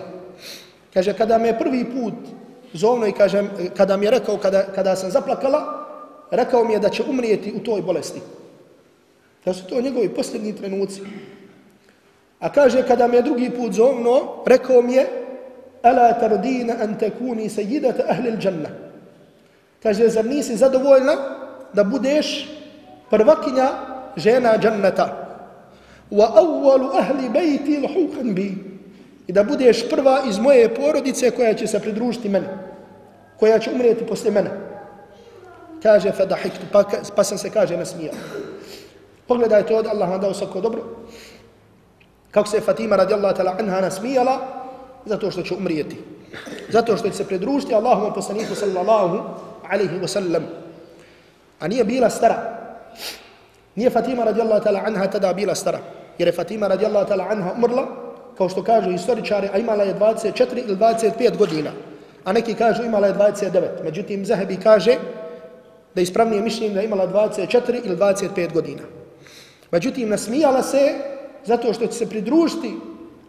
Kaže, kada me prvi put zovno i kaže, kada mi je rekao, kada, kada sam zaplakala, rekao mi je da će umrijeti u toj bolesti. Da su to njegovi posljednji trenuci. A kaže, kada me drugi put zovno, rekao mi je, Ala tardina an takuni sejidata ahli l-đannah. Kaže, zar nisi zadovoljna da budeš prvakinja žena džanneta? Wa awwalu ahli bayti l'hukan bi. I da budeš prva iz moje porodice koja će se pridružiti meni. Koja će umrijeti posle mene. Kaže, fadahiktu, pa, pa sam se kaže nasmijao. Pogledajte od Allah vam dao svako dobro. Kako se Fatima radijallahu ta'la anha nasmijala, zato što će umrijeti. Zato što će se pridružiti Allahom poslaniku sallallahu alaihi wa sallam. A nije bila stara. Nije Fatima radijallahu ta'ala anha tada bila stara. Jer je Fatima radijallahu ta'ala anha umrla, kao što kažu istoričari, a imala je 24 ili 25 godina. A neki kažu imala je 29. Međutim, Zahebi kaže da ispravnije mišljenje da imala 24 ili 25 godina. Međutim, nasmijala se zato što će se pridružiti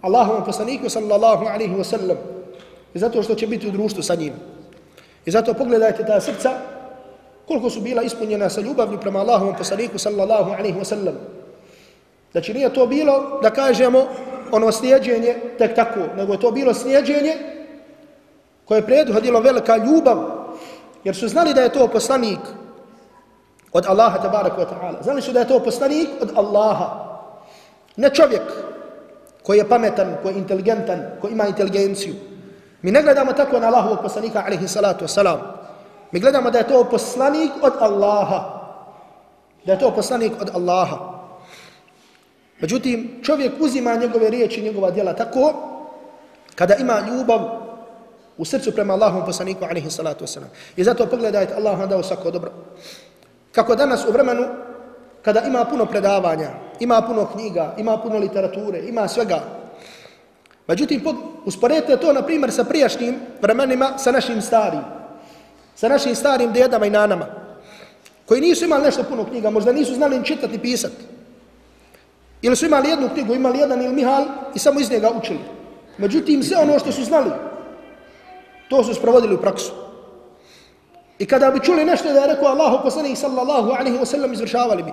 Allahovom poslaniku sallallahu alaihi wa sallam i zato što će biti u društvu sa njim. I zato pogledajte ta srca koliko su bila ispunjena sa ljubavlju prema Allahovom poslaniku sallallahu alaihi wa sallam. Znači nije to bilo da kažemo ono slijedženje tek tako, nego je to bilo slijedženje koje je prethodilo velika ljubav jer su znali da je to poslanik od Allaha tabaraka wa ta'ala. Znali su da je to poslanik od Allaha. Ne čovjek koji je pametan, koji je inteligentan, koji ima inteligenciju. Mi ne gledamo tako na Allahovog poslanika, alaihi salatu wasalam. Mi gledamo da je to poslanik od Allaha. Da je to poslanik od Allaha. Međutim, čovjek uzima njegove riječi, njegova djela tako, kada ima ljubav u srcu prema Allahovom poslaniku, alaihi salatu wasalam. I zato pogledajte, Allah vam dao svako dobro. Kako danas u vremenu, kada ima puno predavanja, ima puno knjiga, ima puno literature, ima svega, Međutim, usporedite to, na primjer, sa prijašnjim vremenima, sa našim starim. Sa našim starim djedama i nanama. Koji nisu imali nešto puno knjiga, možda nisu znali ni čitati ni pisati. Ili su imali jednu knjigu, imali jedan ili mihal i samo iz njega učili. Međutim, sve ono što su znali, to su sprovodili u praksu. I kada bi čuli nešto da je rekao Allahu poslanik sallallahu alaihi wa sallam, izvršavali bi.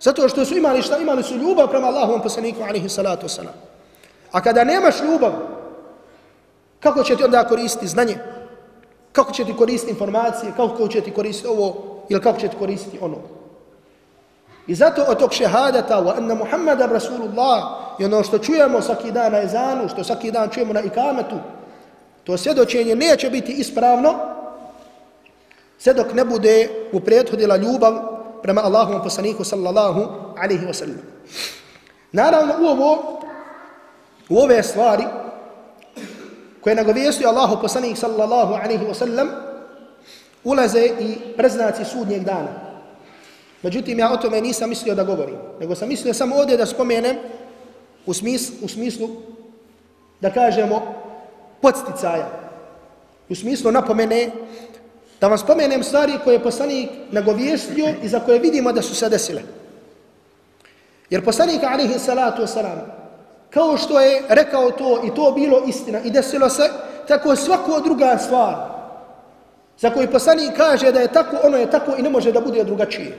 Zato što su imali šta? Imali su ljubav prema Allahovom poslaniku alaihi salatu wasalam. A kada nemaš ljubav, kako će ti onda koristiti znanje? Kako će ti koristiti informacije? Kako će ti koristiti ovo? Ili kako će ti koristiti ono? I zato od tog šehadata wa anna Muhammada Rasulullah i ono što čujemo svaki dan na ezanu, što svaki dan čujemo na ikametu, to svjedočenje neće biti ispravno sve dok ne bude u prethodila ljubav prema Allahovom poslaniku sallallahu alaihi wa sallam. Naravno u ovo, u ove stvari koje nagovijestuje Allahu poslanik sallallahu alaihi wa sallam ulaze i preznaci sudnjeg dana. Međutim, ja o tome nisam mislio da govorim, nego sam mislio samo ovdje da spomenem u, smis, u smislu da kažemo podsticaja. U smislu napomene da vam spomenem stvari koje je poslanik nagovijestio i za koje vidimo da su se desile. Jer poslanik alihi salatu wasalam, kao što je rekao to i to bilo istina i desilo se, tako svako druga stvar za koju poslanik kaže da je tako, ono je tako i ne može da bude drugačije.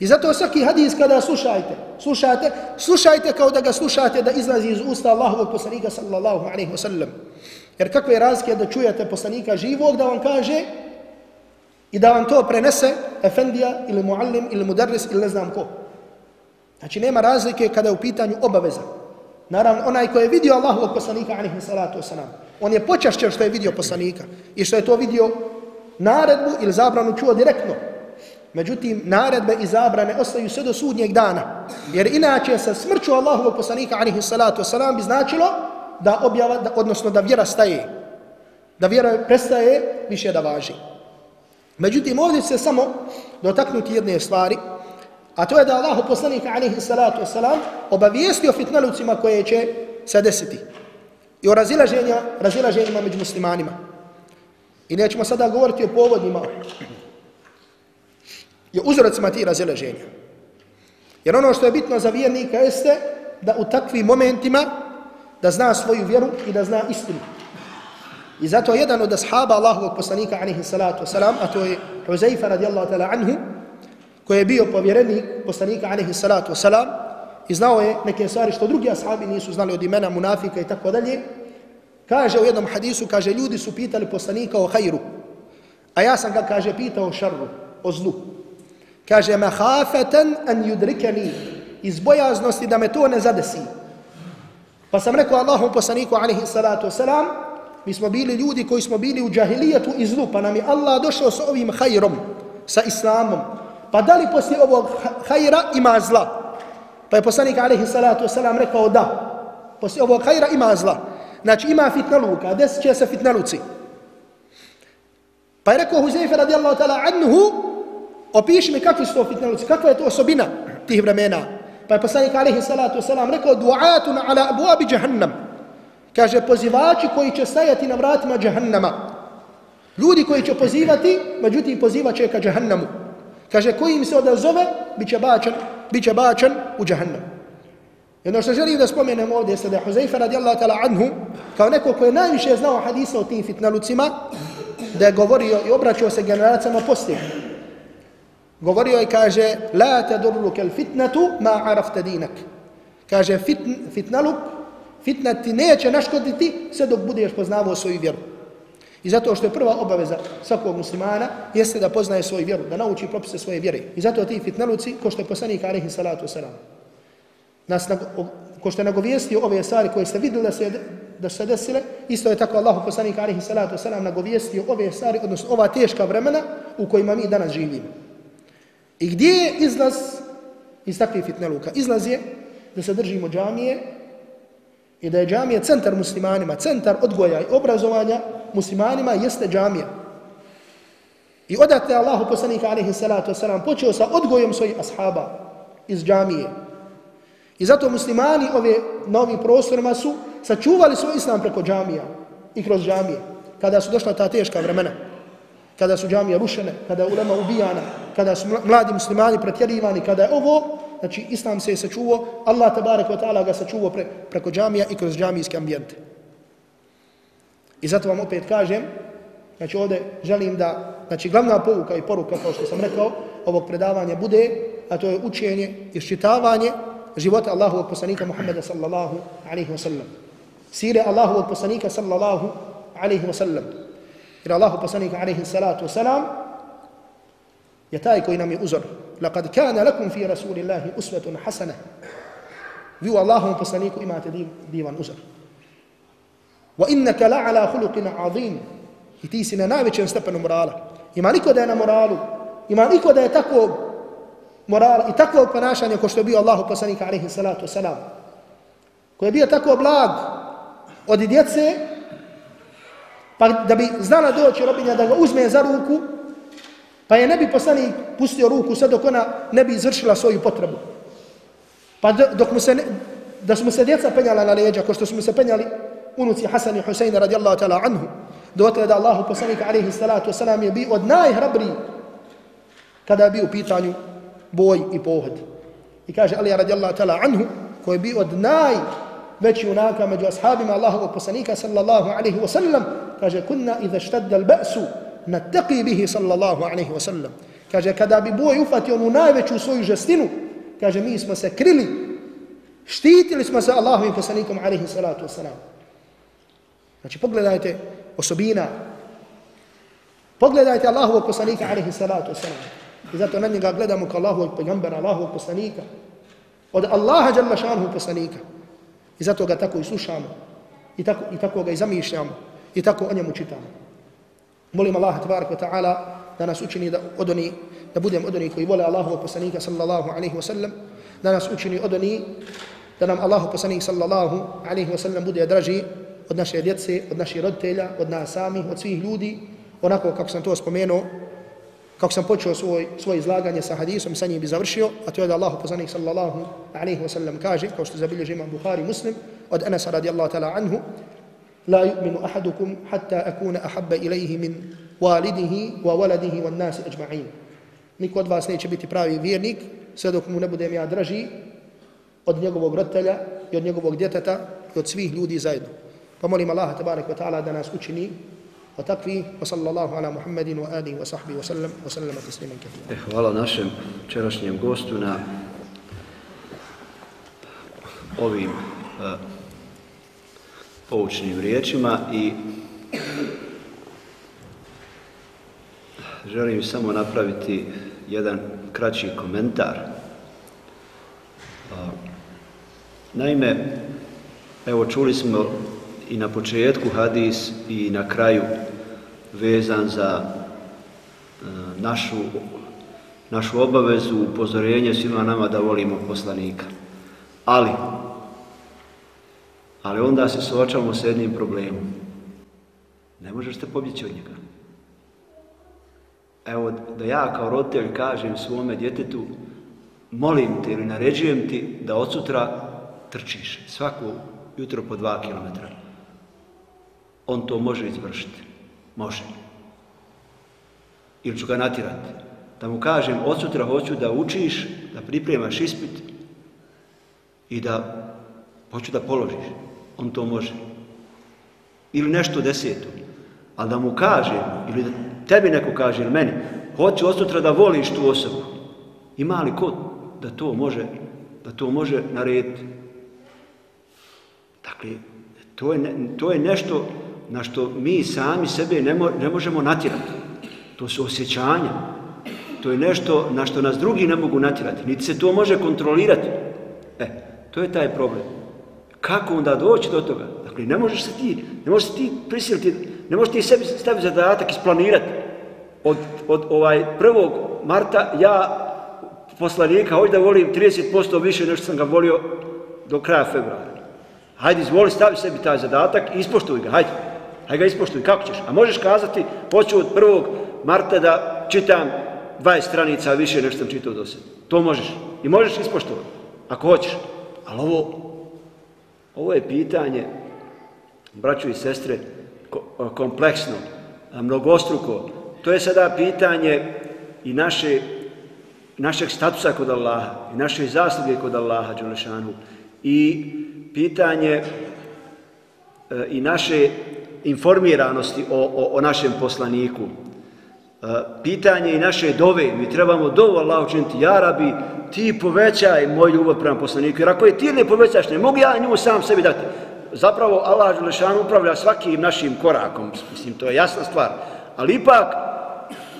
I zato svaki hadis kada slušajte, slušajte, slušajte kao da ga slušate da izlazi iz usta Allahovog poslanika sallallahu alaihi wa sallam. Jer kakve razlike da čujete poslanika živog da vam kaže i da vam to prenese efendija ili muallim ili mudarris ili ne znam ko. Znači nema razlike kada je u pitanju obaveza. Naravno, onaj ko je vidio Allahovog poslanika alaihi salatu wasalam, on je počašćen što je vidio poslanika i što je to vidio naredbu ili zabranu čuo direktno. Međutim, naredbe i zabrane ostaju sve do sudnjeg dana. Jer inače sa smrću Allahovog poslanika, alihi salatu wasalam, bi značilo da objava, da, odnosno da vjera staje. Da vjera prestaje više da važi. Međutim, ovdje se samo dotaknuti jedne stvari, a to je da Allahov poslanika, alihi salatu wasalam, obavijestio o fitnalucima koje će se desiti. I o razilaženja, razilaženjima među muslimanima. I nećemo sada govoriti o povodima je uzrocima ti razilaženja. Jer ono što je bitno za vjernika jeste da u takvim momentima da zna svoju vjeru i da zna istinu. I zato jedan od ashaba Allahovog poslanika alaihi salatu wasalam, a to je Huzaifa radijallahu ta'ala anhu, koji je bio povjerenik poslanika alaihi salatu wasalam i znao je neke stvari što drugi ashabi nisu znali od imena munafika i tako dalje, kaže u jednom hadisu, kaže ljudi su pitali poslanika o hajru, a ja sam ga, kaže, pitao o šarru, o zlu. Kaže, mahafetan an yudrikani, iz bojaznosti da me to ne zadesi. Pa sam rekao Allahom poslaniku, alaihi salatu wasalam, mi smo bili ljudi koji smo bili u džahilijetu i zlu, pa nam je Allah došao sa ovim hajrom, sa islamom. Pa da li poslije ovog hajra ima zla? Pa je poslanik, alaihi salatu wasalam, rekao da. Poslije ovog hajra ima zla. Znači ima fitnaluka, desit će se fitnaluci. Pa je rekao Huzeyfe radijallahu ta'ala anhu, opiši mi kakvi su to fitneluci, kakva je to osobina tih vremena. Pa je poslanik alaihi salatu wasalam rekao du'atun ala abuabi jahannam. Kaže pozivači koji će stajati na vratima jahannama. Ljudi koji će pozivati, međutim pozivaće ka jahannamu. Kaže koji im se odazove, bit će bačan, bit će bačan u jahannam. Jedno što želim da spomenem ovdje jeste da je Huzaifa radijallahu ta'ala anhu, kao neko koji je najviše znao hadisa o tim fitnelucima, da je govorio i obraćao se generacijama poslije. Govorio je, kaže, la te durlu kel fitnatu ma arafta dinak. Kaže, fitn, fitnaluk, fitna ti neće naškoditi sve dok budeš poznavao svoju vjeru. I zato što je prva obaveza svakog muslimana jeste da poznaje svoju vjeru, da nauči propise svoje vjere. I zato ti fitnaluci, ko što je poslanik alaihi salatu wasalam, nas ko što je nagovijestio ove stvari koje ste vidjeli da se, da se desile, isto je tako Allahu poslanik alaihi salatu wasalam nagovijestio ove stvari, odnosno ova teška vremena u kojima mi danas živimo. I gdje je izlaz iz takvih fitneluka? Izlaz je da se držimo džamije i da je džamija centar muslimanima, centar odgoja i obrazovanja muslimanima jeste džamija. I odatle Allahu poslanika alaihi salatu wasalam počeo sa odgojem svojih ashaba iz džamije. I zato muslimani ove na ovim prostorima su sačuvali svoj islam preko džamija i kroz džamije kada su došla ta teška vremena kada su džamije rušene, kada je ulema ubijana, kada su mladi muslimani pretjerivani, kada je ovo, znači islam se je sačuvao, Allah tabarak wa ta'ala ga sačuvao pre, preko džamija i kroz džamijski ambijente. I zato vam opet kažem, znači ovdje želim da, znači glavna pouka i poruka, kao što sam rekao, ovog predavanja bude, a to je učenje i ščitavanje života Allahovog poslanika Muhammeda sallallahu alaihi wa sallam. Sire Allahovog poslanika sallallahu alaihi wa sallam. Jer Allahov poslanika alaihi salatu wa salam je taj koji nam je uzor. Laqad kana lakum fi rasulillahi uswatun hasana. Vi u Allahovom poslaniku imate div, divan uzor. Wa innaka la'ala khuluqin azim. I ti si na najvećem stepenu morala. Ima niko da je na moralu. Ima niko da je tako moral i takvo ponašanje ko što je bio Allahu poslanik alejhi salatu wasalam. Ko je bio tako blag od djece pa da bi znala doći robinja da ga uzme za ruku pa je ne bi poslanik pustio ruku sve dok ona ne bi izvršila svoju potrebu. Pa dok mu se ne, da smo se djeca penjala na leđa, ko što smo se penjali unuci Hasan i Husein radijallahu ta'ala anhu, dotle da Allahu poslanik alaihi salatu wasalam je bio od najhrabriji kada je bio u pitanju boj i pohod. I kaže Ali radijallahu ta'ala anhu, koji je bio od najveći unaka među ashabima Allahovog poslanika sallallahu alaihi wasallam, kaže kunna idha štadda al-ba'su nataqi bihi sallallahu alaihi wasallam. Kaže kada bi boj ufatio onu najveću svoju žestinu, kaže mi smo se krili, štitili smo se Allahovim poslanikom alaihi salatu wa salam. Znači pogledajte osobina. Pogledajte Allahovog poslanika, alaihi salatu wasalam. I zato na njega gledamo kao Allahovog pegambera, Allahovog poslanika. Od Allaha jalla šanhu poslanika. I zato ga tako i slušamo. I tako, i tako ga i zamišljamo. I tako o njemu čitamo. Molim Allaha tabarak wa ta'ala da nas učini da odoni, da budem odoni koji vole Allahovog poslanika sallallahu alejhi ve sellem Da nas učini odoni da nam Allahu poslanik sallallahu alejhi ve sellem bude draži od naše djece, od naših roditelja, od nas samih, od svih ljudi, onako kako sam to spomenuo, kako sam počeo svoj, svoje izlaganje sa hadisom sa njim bi završio, a to je da Allah poslanik sallallahu alaihi wa sallam kaže, kao što zabilježi imam Bukhari muslim, od Anasa radijallahu ta'ala anhu, la yu'minu ahadukum hatta akuna أحب إليه min walidihi wa waladihi أجمعين nasi ajma'in. Niko od vas neće biti pravi vjernik, sve dok mu ne budem ja draži od njegovog roditelja i od njegovog djeteta i od svih ljudi zajedno. Pa molim Allaha tabarak wa ta'ala da nas učini wa takvi wa sallallahu ala Muhammedin wa alihi wa sahbihi wa sallam wa sallama tasliman kathira. E, hvala našem čerašnjem gostu na ovim uh, poučnim riječima i želim samo napraviti jedan kraći komentar. Naime, evo čuli smo i na početku hadis i na kraju vezan za e, našu, našu obavezu, upozorenje svima nama da volimo poslanika. Ali, ali onda se suočavamo s jednim problemom. Ne možeš te pobjeći od njega. Evo, da ja kao roditelj kažem svome djetetu, molim te ili naređujem ti da od sutra trčiš svako jutro po dva kilometra on to može izvršiti. Može. Ili ću ga natirati. Da mu kažem, od sutra hoću da učiš, da pripremaš ispit i da hoću da položiš. On to može. Ili nešto deseto. Ali da mu kaže, ili da tebi neko kaže, ili meni, hoću od sutra da voliš tu osobu. Ima li kod da to može, da to može narediti? Dakle, to je, ne, to je nešto na što mi sami sebe ne, mo ne možemo natjerati. To su osjećanja. To je nešto na što nas drugi ne mogu natjerati. Niti se to može kontrolirati. E, to je taj problem. Kako onda doći do toga? Dakle, ne možeš se ti, ne možeš ti prisiliti, ne možeš ti sebi staviti zadatak isplanirati. Od, od ovaj 1. marta ja poslanika hoću da volim 30% više nego što sam ga volio do kraja februara. Hajde, izvoli, stavi sebi taj zadatak i ispoštuj ga, hajde. Hajde ga ispoštuj, kako ćeš? A možeš kazati, hoću od 1. marta da čitam 20 stranica više nego što sam čitao do sada. To možeš. I možeš ispoštovati, ako hoćeš. Ali ovo, ovo je pitanje, braću i sestre, kompleksno, mnogostruko. To je sada pitanje i naše našeg statusa kod Allaha i naše zasluge kod Allaha Đelešanu i pitanje e, i naše informiranosti o, o, o našem poslaniku. E, pitanje i naše dove, mi trebamo dovu Allah učiniti, ja rabi, ti povećaj moj ljubav prema poslaniku, jer ako je ti ne povećaš, ne mogu ja nju sam sebi dati. Zapravo Allah Đelešanu upravlja svakim našim korakom, mislim, to je jasna stvar. Ali ipak,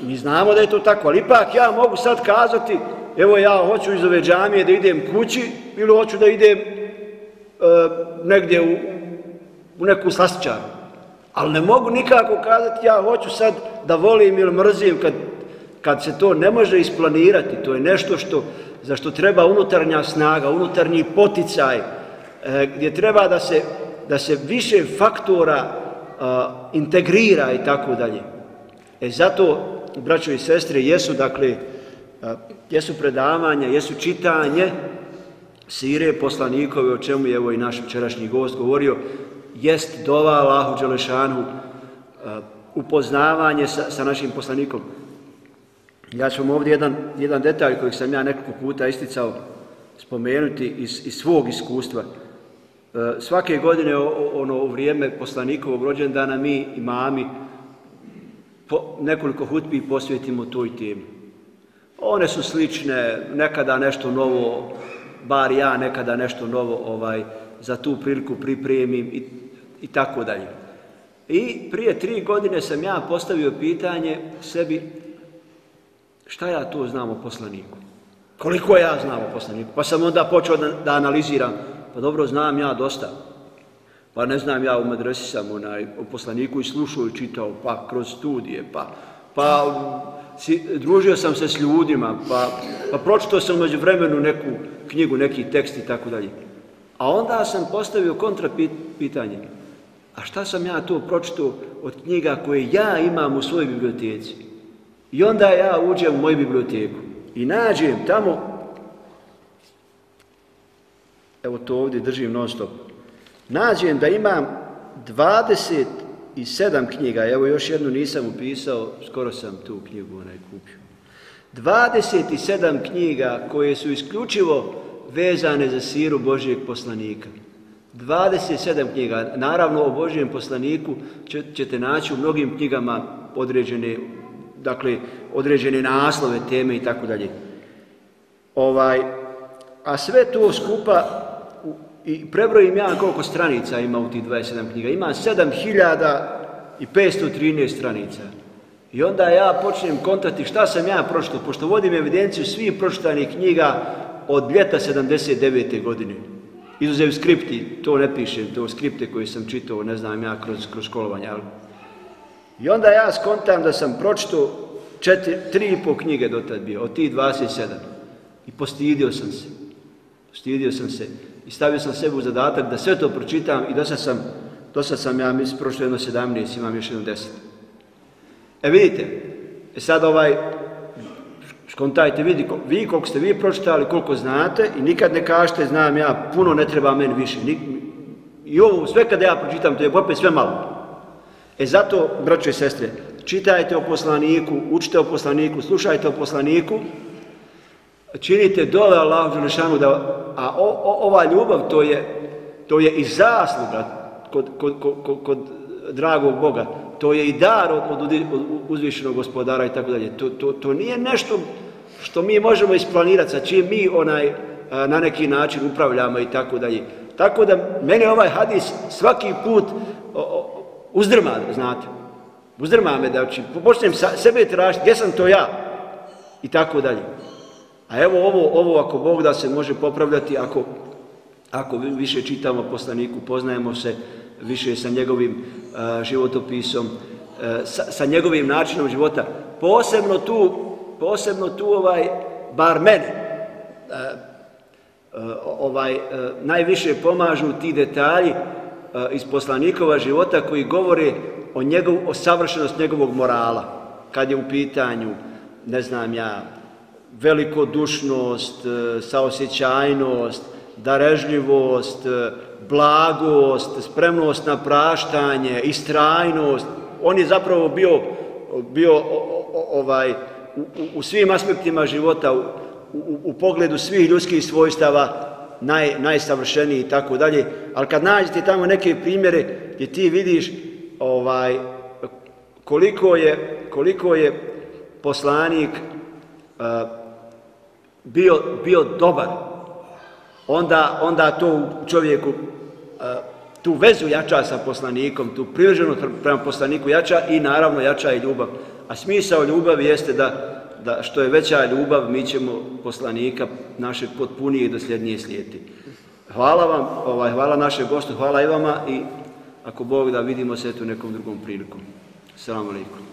mi znamo da je to tako, ali ipak ja mogu sad kazati, evo ja hoću iz ove džamije da idem kući ili hoću da idem e, negdje u, u neku slastičaru. Ali ne mogu nikako kazati ja hoću sad da volim ili mrzim kad, kad se to ne može isplanirati. To je nešto što, zašto treba unutarnja snaga, unutarnji poticaj, e, gdje treba da se, da se više faktora e, integrira i tako dalje. E zato, braćo i sestre, jesu, dakle, e, jesu predavanja, jesu čitanje sire poslanikove, o čemu je evo i naš včerašnji gost govorio, jest dova Allahu Đelešanu, upoznavanje sa, sa našim poslanikom. Ja ću vam ovdje jedan, jedan detalj kojeg sam ja nekoliko puta isticao spomenuti iz, iz svog iskustva. E, svake godine ono u vrijeme poslanikovog rođendana mi imami po, nekoliko hutbi posvetimo toj temi. One su slične, nekada nešto novo, bar ja nekada nešto novo ovaj za tu priliku pripremim i, i tako dalje. I prije tri godine sam ja postavio pitanje sebi šta ja to znam o poslaniku. Koliko ja znam o poslaniku. Pa sam onda počeo da, da analiziram Pa dobro, znam ja dosta. Pa ne znam ja u medresi sam onaj, o poslaniku i slušao i čitao, pa kroz studije, pa, pa si, družio sam se s ljudima, pa, pa pročitao sam među vremenu neku knjigu, neki tekst i tako dalje. A onda sam postavio kontra pitanje. A šta sam ja to pročitao od knjiga koje ja imam u svojoj biblioteci? I onda ja uđem u moju biblioteku i nađem tamo evo to ovdje držim non stop, nađem da imam 27 knjiga, evo još jednu nisam upisao, skoro sam tu knjigu onaj kupio. 27 knjiga koje su isključivo vezane za siru Božijeg poslanika. 27 knjiga. Naravno, o Božijem poslaniku ćete naći u mnogim knjigama određene, dakle, određene naslove, teme i tako dalje. Ovaj, a sve to skupa i prebrojim ja koliko stranica ima u tih 27 knjiga. Ima 7513 stranica. I onda ja počnem kontati šta sam ja pročito, pošto vodim evidenciju svih pročitanih knjiga od ljeta 79. godine. Izuzev skripti, to ne pišem, to skripte koje sam čitao, ne znam ja, kroz, kroz školovanje. Ali. I onda ja skontam da sam pročito četiri, tri i po knjige dotad bio, od tih 27. I postidio sam se. Postidio sam se i stavio sam sebi u zadatak da sve to pročitam i dosad sam, dosad sam ja mislim prošlo jedno 17, imam još jedno 10. E vidite, e sad ovaj, skontajte, vidi, vi koliko ste vi pročitali, koliko znate i nikad ne kažete, znam ja, puno ne treba meni više. Ni, I ovo, sve kada ja pročitam, to je opet sve malo. E zato, braćo i sestre, čitajte o poslaniku, učite o poslaniku, slušajte o poslaniku, činite dole Allahu Đelešanu da, a o, o, ova ljubav to je, to je i zasluga kod, kod, kod, kod dragog Boga, to je i dar od, od, od uzvišenog gospodara i tako dalje. To, to, to nije nešto što mi možemo isplanirati sa čim mi onaj e, na neki način upravljamo i tako dalje. Tako da mene ovaj hadis svaki put o, o, uzdrma, znate. Uzdrma me da počnem sa, sebe tražiti gdje sam to ja i tako dalje. A evo ovo, ovo ako Bog da se može popravljati, ako, ako više čitamo poslaniku, poznajemo se više sa njegovim uh, životopisom, uh, sa, sa njegovim načinom života, posebno tu, posebno tu ovaj, bar mene, uh, uh, ovaj, uh, najviše pomažu ti detalji Eh, iz poslanikova života koji govore o, njegov, o savršenost njegovog morala, kad je u pitanju, ne znam ja, velikodušnost, eh, saosjećajnost, darežljivost, eh, blagost, spremnost na praštanje, istrajnost. On je zapravo bio, bio ovaj, u, u svim aspektima života u, u pogledu svih ljudskih svojstava naj, najsavršeniji i tako dalje, ali kad nađete tamo neke primjere gdje ti vidiš ovaj koliko je, koliko je poslanik uh, bio, bio dobar, onda, onda to u čovjeku uh, tu vezu jača sa poslanikom, tu privrženu prema poslaniku jača i naravno jača i ljubav. A smisao ljubavi jeste da, da što je veća ljubav, mi ćemo poslanika našeg potpunije i dosljednije slijeti. Hvala vam, ovaj, hvala našem gostu, hvala i vama i ako Bog da vidimo se tu nekom drugom prilikom. Salamu alaikum.